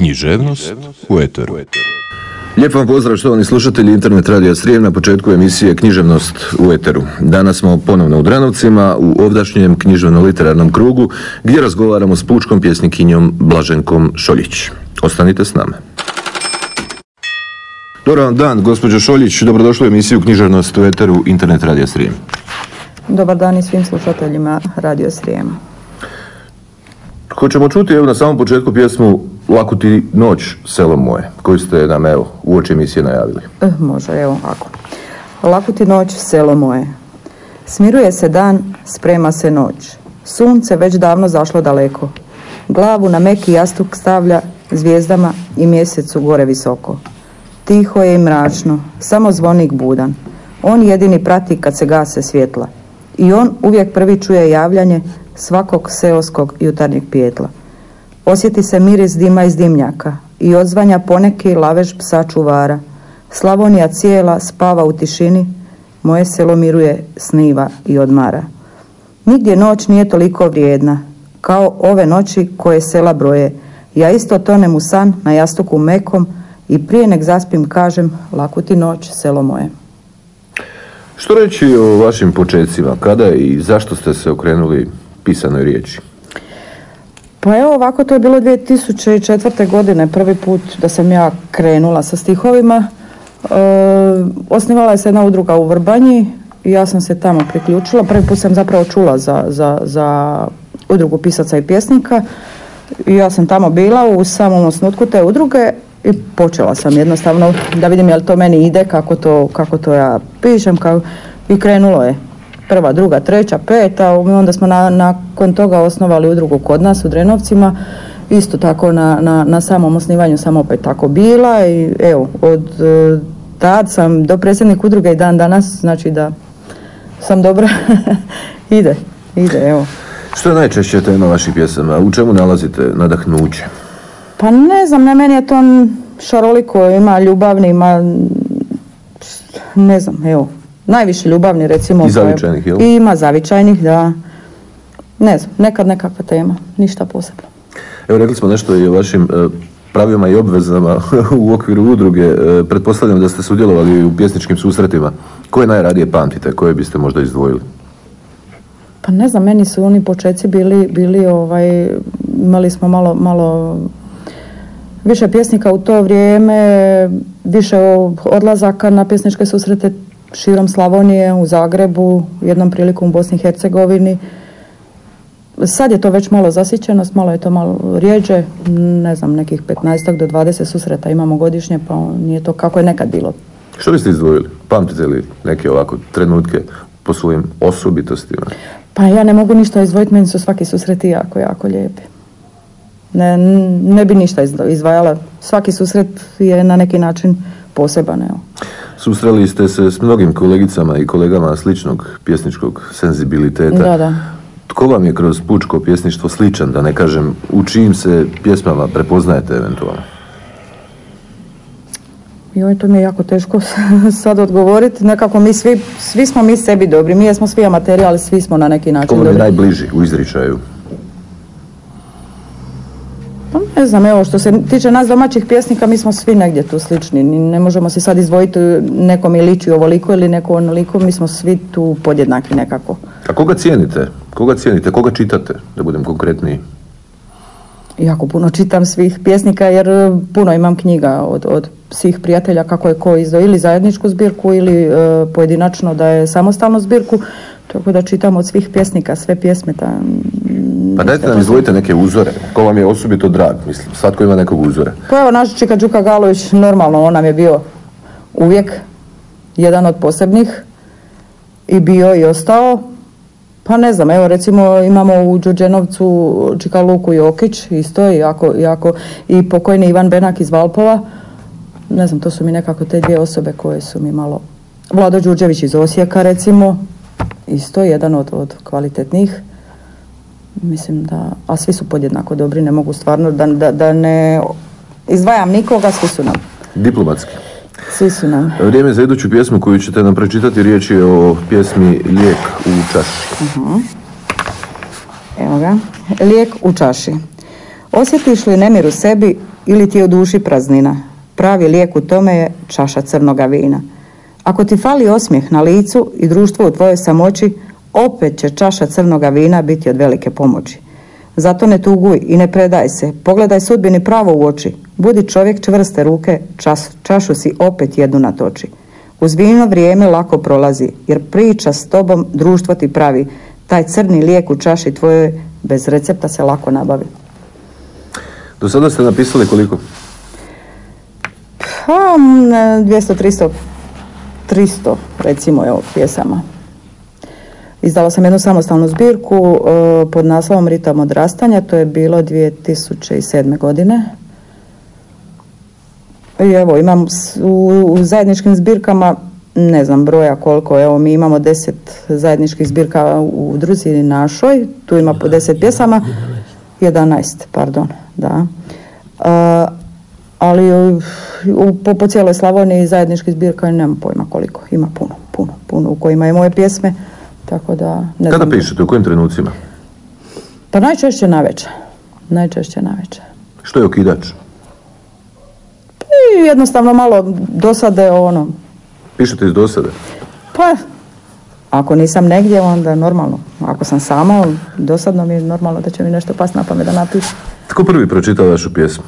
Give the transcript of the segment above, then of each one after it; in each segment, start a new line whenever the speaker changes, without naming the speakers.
Književnost u Eteru.
Lijep vam pozdrav štovani slušatelji Internet radija Srijem na početku emisije Književnost u Eteru. Danas smo ponovno u Dranovcima u ovdašnjem književno-literarnom krugu gdje razgovaramo s pučkom pjesnikinjom Blaženkom Šoljić. Ostanite s nama. Dobar vam dan, gospođo Šoljić, dobrodošli u emisiju Književnost u Eteru Internet radija Srijem.
Dobar dan i svim slušateljima Radio Srijema.
Hoćemo čuti evo na samom početku pjesmu Laku ti noć, selo moje, koju ste nam evo uoči emisije najavili.
Eh, može, evo ovako. Laku ti noć, selo moje. Smiruje se dan, sprema se noć. Sunce već davno zašlo daleko. Glavu na meki jastuk stavlja zvijezdama i mjesecu gore visoko. Tiho je i mračno, samo zvonik budan. On jedini prati kad se gase svjetla. I on uvijek prvi čuje javljanje svakog seoskog jutarnjeg pijetla. Osjeti se miris dima iz dimnjaka i odzvanja poneki lavež psa čuvara. Slavonija cijela spava u tišini, moje selo miruje, sniva i odmara. Nigdje noć nije toliko vrijedna, kao ove noći koje sela broje. Ja isto tonem u san na jastuku mekom i prije nek zaspim kažem, laku noć, selo moje.
Što reći o vašim početcima? Kada i zašto ste se okrenuli pisanoj riječi?
Pa evo ovako to je bilo 2004. godine prvi put da sam ja krenula sa stihovima. E, osnivala je se jedna udruga u Vrbanji i ja sam se tamo priključila. Prvi put sam zapravo čula za, za, za udrugu pisaca i pjesnika i ja sam tamo bila u samom osnutku te udruge i počela sam jednostavno da vidim jel to meni ide, kako to, kako to ja pišem kako... i krenulo je prva, druga, treća, peta, onda smo na, nakon toga osnovali udrugu kod nas u Drenovcima, isto tako na, na, na samom osnivanju sam opet tako bila i evo, od e, tad sam do predsjednik udruge i dan danas, znači da sam dobra, ide, ide, evo.
Što je najčešće tema vaših pjesama? U čemu nalazite nadahnuće?
Pa ne znam, na meni je to šaroliko, ima ljubavni, ima ne znam, evo, najviše ljubavni recimo.
I zavičajnih, jel?
I ima zavičajnih, da. Ne znam, nekad nekakva tema, ništa posebno.
Evo rekli smo nešto i o vašim e, pravima i obvezama u okviru udruge. E, pretpostavljam da ste sudjelovali u pjesničkim susretima. Koje najradije pamtite, koje biste možda izdvojili?
Pa ne znam, meni su oni počeci bili, bili ovaj, imali smo malo, malo više pjesnika u to vrijeme, više odlazaka na pjesničke susrete širom Slavonije, u Zagrebu, jednom prilikom u Bosni i Hercegovini. Sad je to već malo zasićenost, malo je to malo rijeđe, ne znam, nekih 15 do 20 susreta imamo godišnje, pa nije to kako je nekad bilo.
Što biste izdvojili? Pamtite li neke ovako trenutke po svojim osobitostima?
Pa ja ne mogu ništa izdvojiti, meni su svaki susreti jako, jako lijepi. Ne, ne bi ništa izdvajala. Svaki susret je na neki način poseban. Evo.
Susreli ste se s mnogim kolegicama i kolegama sličnog pjesničkog senzibiliteta.
Da, da.
Tko vam je kroz pučko pjesništvo sličan, da ne kažem, u čijim se pjesmama prepoznajete eventualno?
Joj, to mi je jako teško sad odgovoriti. Nekako mi svi, svi smo mi sebi dobri. Mi jesmo svi amateri, ali svi smo na neki način
dobri. Ko vam je najbliži u izričaju?
Pa ne znam, evo što se tiče nas domaćih pjesnika, mi smo svi negdje tu slični. Ne možemo se sad izdvojiti nekom i liči ovoliko ili neko onoliko, mi smo svi tu podjednaki nekako.
A koga cijenite? Koga cijenite? Koga čitate? Da budem konkretniji.
Jako puno čitam svih pjesnika jer e, puno imam knjiga od, od svih prijatelja kako je ko izdao ili zajedničku zbirku ili e, pojedinačno da je samostalnu zbirku. Tako da čitam od svih pjesnika sve pjesme. Ta,
pa dajte nam izvojite neke uzore. Ko vam je osobito drag, mislim. Svatko ima nekog uzora.
Pa evo, naš Čika Đuka Galović, normalno, on nam je bio uvijek jedan od posebnih i bio i ostao. Pa ne znam, evo recimo imamo u Đurđenovcu Čika Luku Jokić, isto je jako, jako, i pokojni Ivan Benak iz Valpova. Ne znam, to su mi nekako te dvije osobe koje su mi malo... Vlado Đurđević iz Osijeka recimo, isto jedan od, od kvalitetnih. Mislim da, a svi su podjednako dobri, ne mogu stvarno da, da, da ne izdvajam nikoga, svi su nam.
Diplomatski.
Svi su nam.
Vrijeme za iduću pjesmu koju ćete nam pročitati, riječ je o pjesmi Lijek u čaši.
Uh-huh. Evo ga. Lijek u čaši. Osjetiš li nemir u sebi, ili ti je u duši praznina. Pravi lijek u tome je čaša crnoga vina. Ako ti fali osmijeh na licu i društvo u tvojoj samoći, opet će čaša crnoga vina biti od velike pomoći. Zato ne tuguj i ne predaj se, pogledaj sudbini pravo u oči, budi čovjek čvrste ruke, čas, čašu si opet jednu natoči. Uz vino vrijeme lako prolazi, jer priča s tobom društvo ti pravi, taj crni lijek u čaši tvojoj bez recepta se lako nabavi.
Do sada ste napisali koliko?
Pa, 200, 300, 300 recimo evo pjesama. Izdala sam jednu samostalnu zbirku e, pod naslovom Ritam odrastanja, to je bilo 2007. godine. I evo, imam u, u zajedničkim zbirkama, ne znam broja koliko, evo mi imamo deset zajedničkih zbirka u druzi našoj, tu ima po deset pjesama, 11, pardon, da. E, ali u, po, po cijeloj Slavoniji zajedničkih zbirka nemam pojma koliko, ima puno, puno, puno u kojima je moje pjesme. Tako da,
ne Kada pišete, u kojim trenucima?
Pa najčešće na večer. Najčešće na večer.
Što je okidač?
I jednostavno malo dosade ono.
Pišete iz dosade?
Pa, ako nisam negdje, onda normalno. Ako sam sama, dosadno mi je normalno da će mi nešto pas na pamet da napišem.
Tko prvi pročitao vašu pjesmu?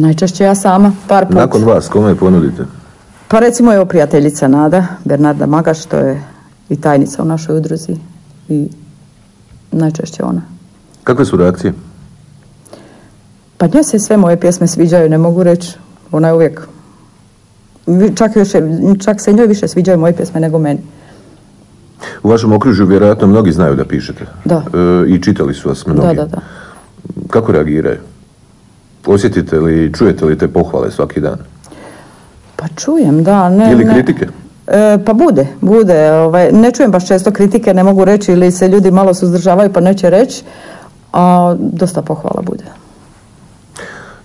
Najčešće ja sama, par puta.
Nakon vas, kome je ponudite?
Pa recimo je prijateljica Nada, Bernarda Magaš, što je i tajnica u našoj udruzi i najčešće ona.
Kakve su reakcije?
Pa njoj se sve moje pjesme sviđaju, ne mogu reći. Ona je uvijek... Čak, još, čak se njoj više sviđaju moje pjesme nego meni.
U vašem okružju vjerojatno mnogi znaju da pišete.
Da.
E, I čitali su vas mnogi.
Da, da, da.
Kako reagiraju? Osjetite li, čujete li te pohvale svaki dan?
Pa čujem, da. Ne,
Ili kritike?
E, pa bude, bude. Ovaj, ne čujem baš često kritike, ne mogu reći ili se ljudi malo suzdržavaju pa neće reći, a dosta pohvala bude.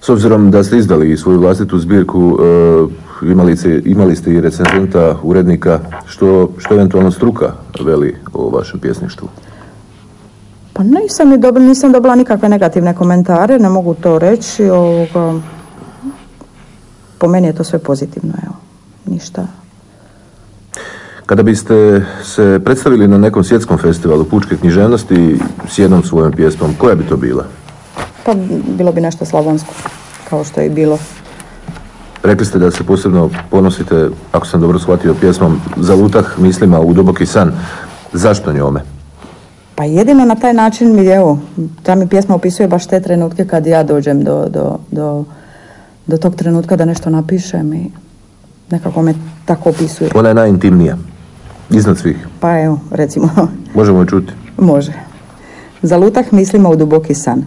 S obzirom da ste izdali svoju vlastitu zbirku, e, imali, ste, imali ste i recenzenta, urednika, što, što eventualno struka veli o vašem pjesništvu?
Pa nisam, ni dobila, nisam dobila nikakve negativne komentare, ne mogu to reći. Ovoga, po meni je to sve pozitivno, evo, ništa.
Kada biste se predstavili na nekom svjetskom festivalu pučke književnosti s jednom svojom pjesmom, koja bi to bila?
Pa bilo bi nešto slavonsko, kao što je bilo.
Rekli ste da se posebno ponosite, ako sam dobro shvatio, pjesmom Za lutah mislima u duboki san. Zašto njome?
Pa jedino na taj način mi, evo, ta mi pjesma opisuje baš te trenutke kad ja dođem do, do, do, do tog trenutka da nešto napišem i nekako me tako opisuje.
Ona je najintimnija, iznad svih.
Pa evo, recimo.
Možemo je čuti?
Može. Za lutah mislima u duboki san.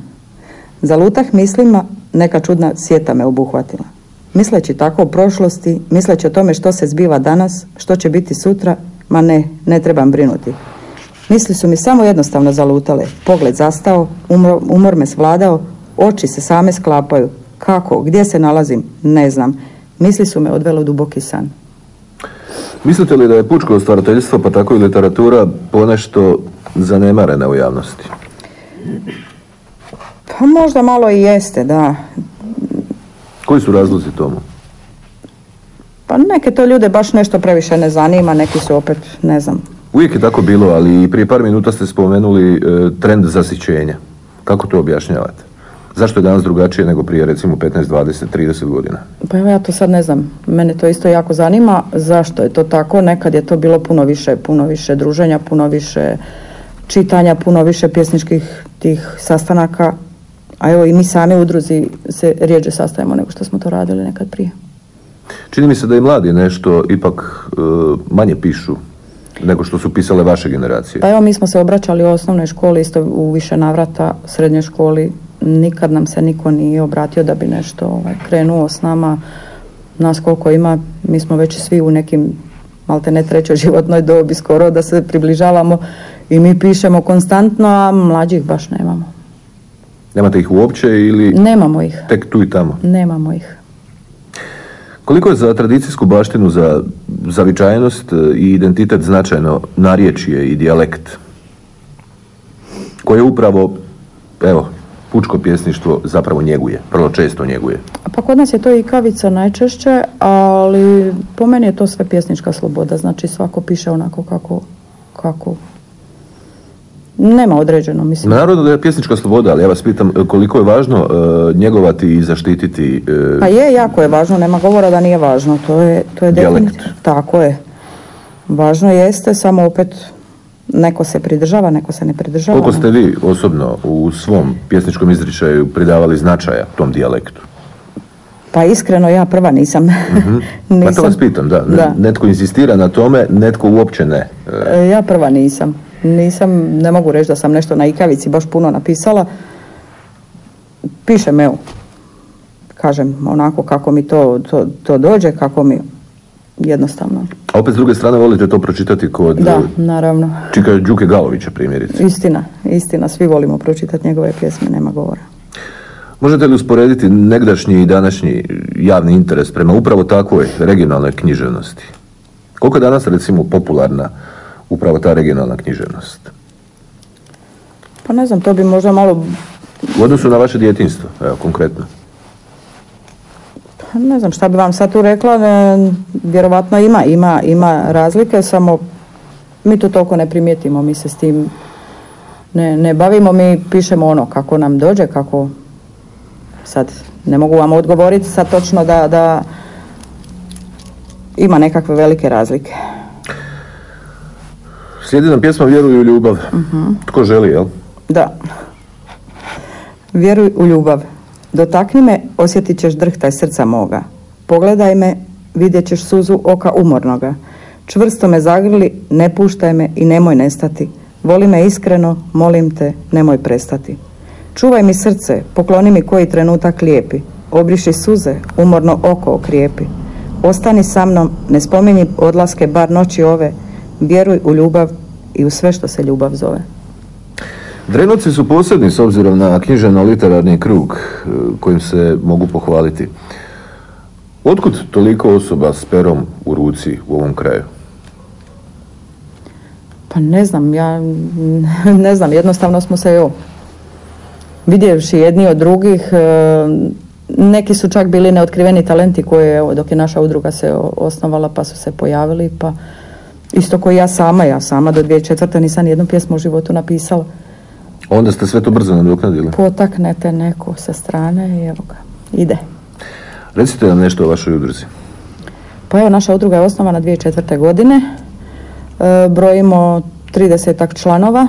Za lutah mislima neka čudna sjeta me obuhvatila. Misleći tako o prošlosti, misleći o tome što se zbiva danas, što će biti sutra, ma ne, ne trebam brinuti. Misli su mi samo jednostavno zalutale. Pogled zastao, umor, umor me svladao, oči se same sklapaju. Kako, gdje se nalazim, ne znam. Misli su me odvelo duboki san.
Mislite li da je pučko stvarateljstvo, pa tako i literatura, ponešto zanemarena u javnosti?
Pa možda malo i jeste, da.
Koji su razlozi tomu?
Pa neke to ljude baš nešto previše ne zanima, neki su opet, ne znam.
Uvijek je tako bilo, ali i prije par minuta ste spomenuli e, trend zasićenja. Kako to objašnjavate? Zašto je danas drugačije nego prije recimo 15, 20, 30 godina?
Pa evo ja to sad ne znam. Mene to isto jako zanima. Zašto je to tako? Nekad je to bilo puno više, puno više druženja, puno više čitanja, puno više pjesničkih tih sastanaka. A evo i mi sami u udruzi se rijeđe sastajemo nego što smo to radili nekad prije.
Čini mi se da i mladi nešto ipak e, manje pišu nego što su pisale vaše generacije.
Pa evo mi smo se obraćali u osnovnoj školi, isto u više navrata, srednjoj školi. Nikad nam se niko nije obratio da bi nešto ovaj, krenuo s nama. Nas koliko ima, mi smo već svi u nekim malte ne trećoj životnoj dobi skoro da se približavamo i mi pišemo konstantno, a mlađih baš nemamo.
Nemate ih uopće ili...
Nemamo ih.
Tek tu i tamo?
Nemamo ih.
Koliko je za tradicijsku baštinu, za zavičajnost i identitet značajno narječje i dijalekt? Koje upravo, evo, pučko pjesništvo zapravo njeguje, vrlo često njeguje?
Pa kod nas je to i kavica najčešće, ali po meni je to sve pjesnička sloboda, znači svako piše onako kako, kako nema određeno, mislim.
Naravno da je pjesnička sloboda, ali ja vas pitam koliko je važno uh, njegovati i zaštititi...
Uh, pa je, jako je važno, nema govora da nije važno, to je, to je definitivno. Tako je. Važno jeste, samo opet neko se pridržava, neko se ne pridržava.
Koliko ste vi osobno u svom pjesničkom izričaju pridavali značaja tom dijalektu?
Pa iskreno ja prva nisam.
mm nisam. Pa to vas pitam, da. da. Netko insistira na tome, netko uopće ne.
E, ja prva nisam. Nisam, ne mogu reći da sam nešto na ikavici baš puno napisala. Pišem, evo, kažem onako kako mi to, to, to dođe, kako mi jednostavno.
A opet s druge strane volite to pročitati kod...
Da, naravno.
Čika Đuke Galovića primjerice.
Istina, istina, svi volimo pročitati njegove pjesme, nema govora.
Možete li usporediti negdašnji i današnji javni interes prema upravo takvoj regionalnoj književnosti? Koliko je danas recimo popularna upravo ta regionalna književnost?
Pa ne znam, to bi možda malo...
U odnosu na vaše djetinstvo, evo, konkretno.
Pa ne znam šta bi vam sad tu rekla, vjerovatno ima, ima, ima razlike, samo mi to toliko ne primijetimo, mi se s tim ne, ne bavimo, mi pišemo ono kako nam dođe, kako sad ne mogu vam odgovoriti sad točno da, da ima nekakve velike razlike.
Slijedi nam pjesma Vjeruj u ljubav. uh Tko želi, jel?
Da. Vjeruj u ljubav. Dotakni me, osjetit ćeš drhtaj srca moga. Pogledaj me, vidjet ćeš suzu oka umornoga. Čvrsto me zagrli, ne puštaj me i nemoj nestati. Voli me iskreno, molim te, nemoj prestati. Čuvaj mi srce, pokloni mi koji trenutak lijepi. Obriši suze, umorno oko okrijepi. Ostani sa mnom, ne spominji odlaske bar noći ove. Vjeruj u ljubav i u sve što se ljubav zove.
Drenovci su posebni s obzirom na književno-literarni krug e, kojim se mogu pohvaliti. Otkud toliko osoba s perom u ruci u ovom kraju?
Pa ne znam, ja ne znam, jednostavno smo se evo, vidjevši jedni od drugih, e, neki su čak bili neotkriveni talenti koje, evo, dok je naša udruga se osnovala pa su se pojavili, pa isto koji ja sama, ja sama do 2004. nisam jednu pjesmu u životu napisala.
Onda ste sve to brzo nadoknadili?
Potaknete neko sa strane i evo ga, ide.
Recite nam nešto o vašoj udruzi.
Pa evo, naša udruga je osnovana 2004. godine. E, brojimo 30 članova.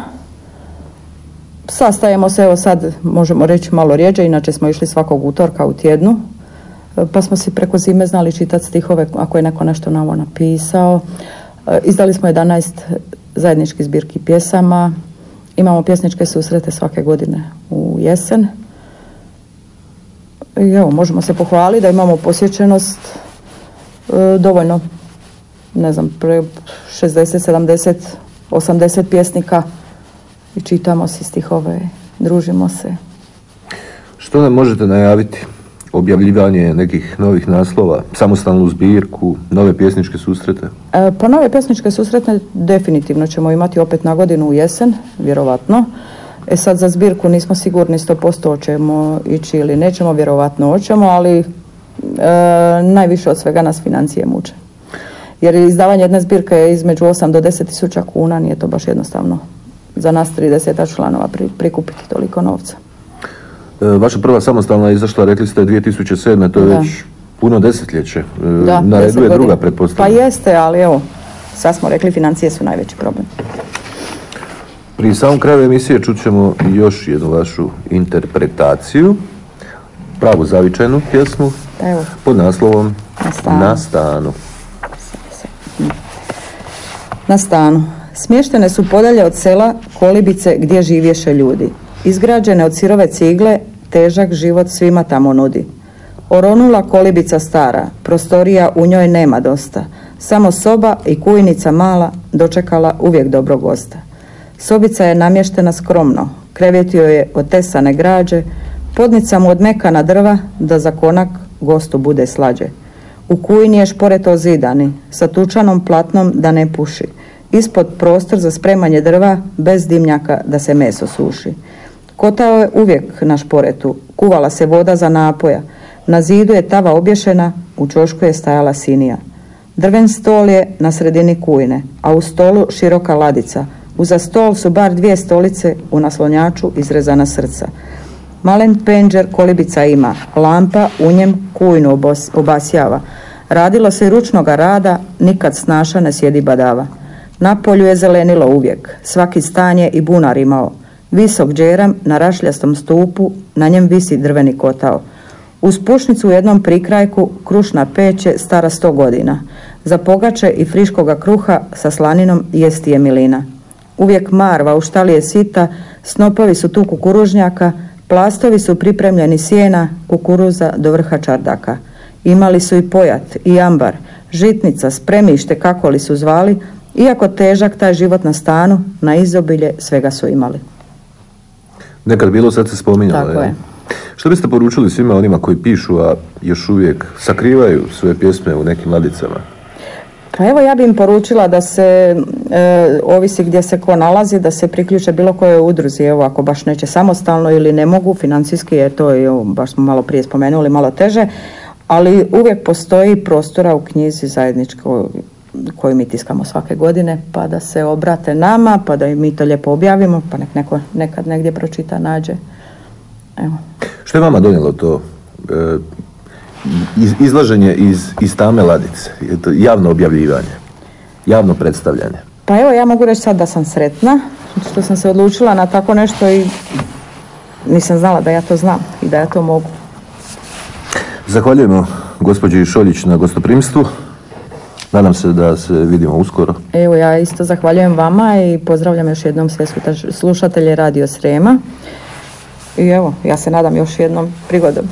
Sastajemo se, evo sad možemo reći malo rijeđe, inače smo išli svakog utorka u tjednu. E, pa smo si preko zime znali čitati stihove ako je neko nešto novo napisao. Izdali smo 11 zajedničkih zbirki pjesama, Imamo pjesničke susrete svake godine u jesen. I evo, možemo se pohvaliti da imamo posjećenost e, dovoljno, ne znam, pre 60, 70, 80 pjesnika i čitamo si stihove, družimo se.
Što nam možete najaviti? Objavljivanje nekih novih naslova, samostalnu zbirku, nove pjesničke susrete?
E, pa nove pjesničke susrete definitivno ćemo imati opet na godinu u jesen, vjerovatno. E sad za zbirku nismo sigurni 100% hoćemo ići ili nećemo, vjerovatno hoćemo, ali e, najviše od svega nas financije muče. Jer izdavanje jedne zbirke je između 8 do 10 tisuća kuna, nije to baš jednostavno za nas 30 članova prikupiti toliko novca.
E, vaša prva samostalna izašla, rekli ste, 2007. To je već puno desetljeće. E, da, Na redu je druga, pretpostavljam.
Pa jeste, ali evo, sad smo rekli, financije su najveći problem.
Pri samom kraju emisije čućemo još jednu vašu interpretaciju, pravu zavičajnu pjesmu,
evo.
pod naslovom Na stanu.
Na stanu. Smještene su podalje od sela kolibice gdje živješe ljudi. Izgrađene od sirove cigle, težak život svima tamo nudi. Oronula kolibica stara, prostorija u njoj nema dosta. Samo soba i kujnica mala dočekala uvijek dobro gosta. Sobica je namještena skromno, krevetio je od tesane građe, podnica mu od mekana drva da za konak gostu bude slađe. U kujni je šporeto zidani, sa tučanom platnom da ne puši. Ispod prostor za spremanje drva, bez dimnjaka da se meso suši. Kotao je uvijek na šporetu, kuvala se voda za napoja, na zidu je tava obješena, u čošku je stajala sinija. Drven stol je na sredini kujne, a u stolu široka ladica. Uza stol su bar dvije stolice, u naslonjaču izrezana srca. Malen penđer kolibica ima, lampa u njem kujnu obasjava. Radilo se ručnoga rada, nikad snaša ne sjedi badava. Na polju je zelenilo uvijek, svaki stanje i bunar imao. Visok džeram na rašljastom stupu, na njem visi drveni kotao. Uz pušnicu u jednom prikrajku krušna peće stara sto godina. Za pogače i friškoga kruha sa slaninom jesti je milina. Uvijek marva u štali je sita, snopovi su tu kukuružnjaka, plastovi su pripremljeni sjena, kukuruza do vrha čardaka. Imali su i pojat, i ambar, žitnica, spremište, kako li su zvali, iako težak taj život na stanu, na izobilje svega su imali.
Nekad bilo, sad se spominjalo.
Tako je.
Što biste poručili svima onima koji pišu, a još uvijek sakrivaju svoje pjesme u nekim ladicama?
Pa evo ja bih im poručila da se, e, ovisi gdje se ko nalazi, da se priključe bilo kojoj udruzi, evo ako baš neće samostalno ili ne mogu, financijski je to, evo, baš smo malo prije spomenuli, malo teže, ali uvijek postoji prostora u knjizi zajedničko koju mi tiskamo svake godine, pa da se obrate nama, pa da im mi to lijepo objavimo, pa nek neko nekad negdje pročita, nađe. Evo.
Što je vama donijelo to e, izlaženje iz, iz tame ladice, to javno objavljivanje, javno predstavljanje?
Pa evo ja mogu reći sad da sam sretna što sam se odlučila na tako nešto i nisam znala da ja to znam i da ja to mogu.
Zahvaljujemo gospođi Šoljić na gostoprimstvu. Nadam se da se vidimo uskoro.
Evo ja isto zahvaljujem vama i pozdravljam još jednom sve slušatelje Radio Srema. I evo, ja se nadam još jednom prigodom.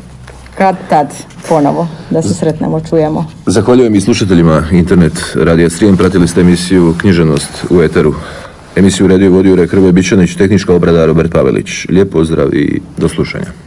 Kad tad ponovo da se sretnemo, čujemo.
Zahvaljujem i slušateljima Internet Radio Srijem. Pratili ste emisiju Knjiženost u Eteru. Emisiju radio vodio Rekrve Bičanić, tehnička obrada Robert Pavelić. Lijep pozdrav i do slušanja.